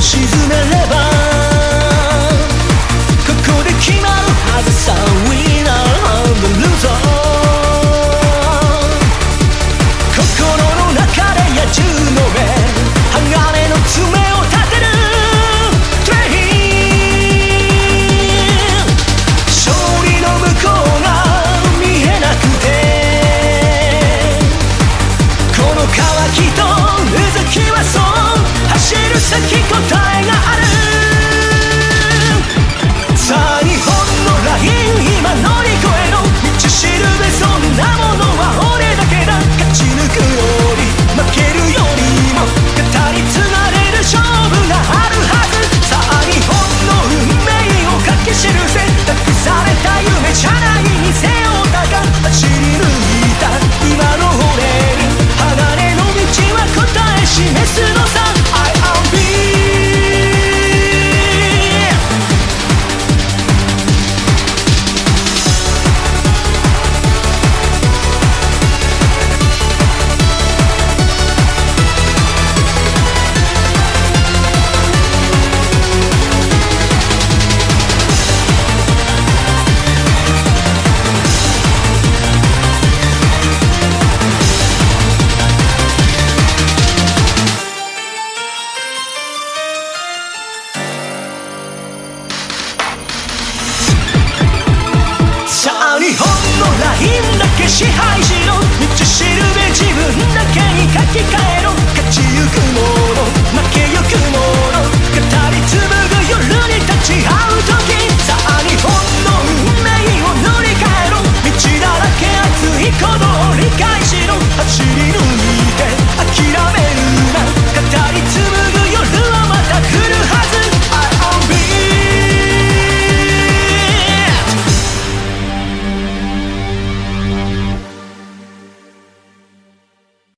she's